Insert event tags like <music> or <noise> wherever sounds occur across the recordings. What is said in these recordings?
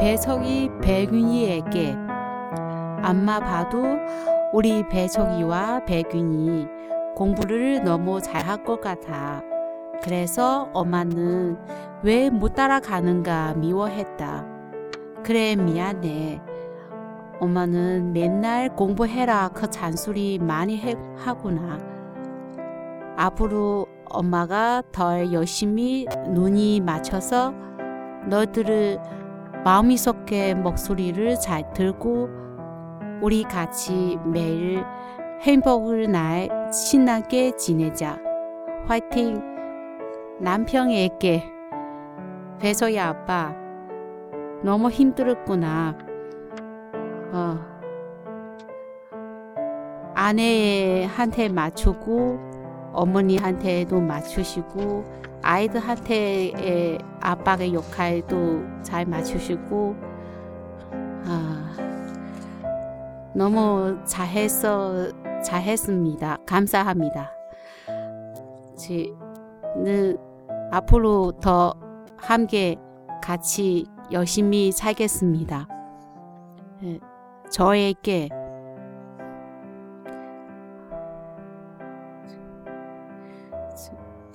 배석이 배균이에게 엄마 봐도 우리 배석이와 배균이 공부를 너무 잘할 것 같아. 그래서 엄마는 왜 못 따라가는가 미워했다. 그래 미안해. 엄마는 맨날 공부해라 그 잔소리 많이 해, 하구나. 앞으로 엄마가 더 열심히 눈이 맞춰서 너희들을 마음이 섞게 목소리를 잘 들고 우리 같이 매일 행복을 날 신나게 지내자. 화이팅! 남편에게 배서야 아빠 너무 힘들었구나. 어. 아내한테 맞추고 어머니한테도 맞추시고 아이들한테의 아빠의 역할도 잘 맞추시고 아, 너무 잘해서 잘했습니다. 감사합니다. 저는 앞으로 더 함께 같이 열심히 살겠습니다. 예, 저에게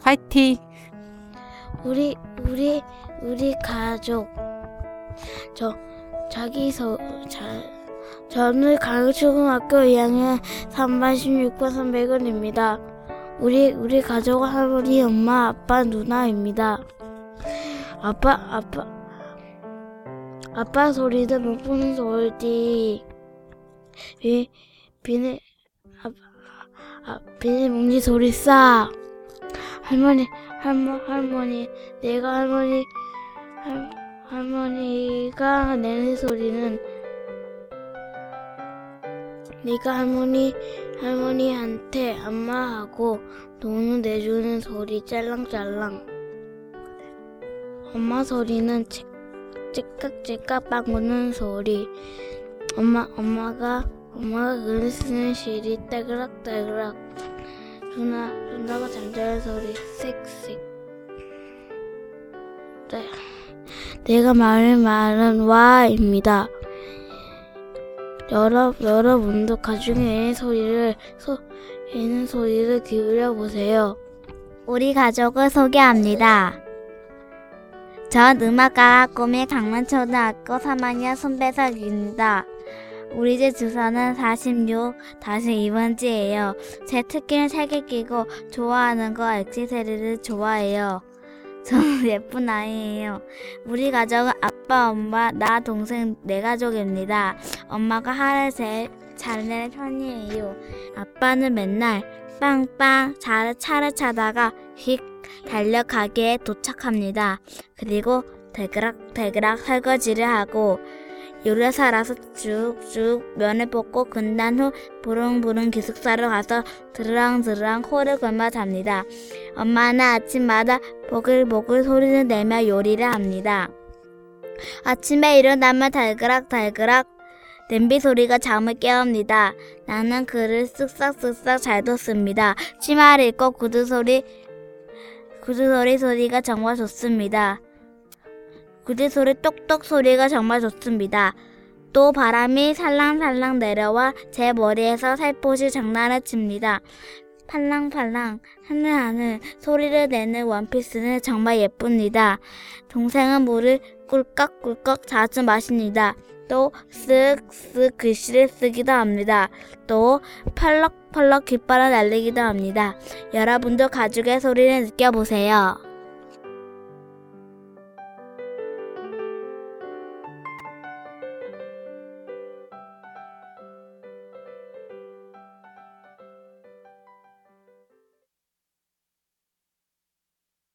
화이팅! 우리 우리 우리 가족 저 자기 서 자, 저는 강초등학교 2학년 3반 16번 300원입니다. 우리 우리 가족은 할머니, 엄마, 아빠, 누나입니다. 아빠 아빠 아빠 소리는 못 보는 소리 비 비닐 아, 아, 비닐 뭉니 소리 싸 할머니 할머 할머니 내가 할머니 할, 할머니가 내는 소리는 네가 할머니 할머니한테 엄마하고 돈을 내주는 소리 짤랑짤랑. 엄마 소리는 찌- 찌깍찌깍 빵 우는 소리. 엄마 엄마가 엄마가 글 쓰는 시리 떼그락떼그락 누나 누나가 잠자는 소리 씩씩 네. 내가 말을 말은 와입니다. 여러 여러분도 가중에 소리를 소 애는 소리를 기울여 보세요. 우리 가족을 소개합니다. 전 음악가 꿈이 강남초등학교 3학년 손배석입니다. 우리 집 주소는 46-2번지예요. 제 특기는 책을 끼고 좋아하는 거 액세서리를 좋아해요. 저는 <laughs> 예쁜 아이예요. 우리 가족은 아빠, 엄마, 나, 동생 네 가족입니다. 엄마가 화를 제일 잘 내는 편이에요. 아빠는 맨날 빵빵 잘 차를 차다가 휙 달려 가게에 도착합니다. 그리고 대그락 대그락 설거지를 하고 요리사라서 쭉쭉 면을 볶고 근단 후 부릉부릉 기숙사로 가서 드르랑드르랑 코를 골마 잡니다. 엄마는 아침마다 보글보글 소리를 내며 요리를 합니다. 아침에 일어나면 달그락달그락 냄비 소리가 잠을 깨웁니다. 나는 글을 쓱싹쓱싹 잘 뒀습니다. 치마를 입고 구두 소리, 구두 소리 소리가 정말 좋습니다. 구두 소리 똑똑 소리가 정말 좋습니다. 또 바람이 살랑살랑 내려와 제 머리에서 살포시 장난을 칩니다. 팔랑팔랑 하늘하늘 소리를 내는 원피스는 정말 예쁩니다. 동생은 물을 꿀꺽꿀꺽 자주 마십니다. 또 쓱쓱 글씨를 쓰기도 합니다. 또 펄럭펄럭 깃발을 날리기도 합니다. 여러분도 가죽의 소리를 느껴보세요.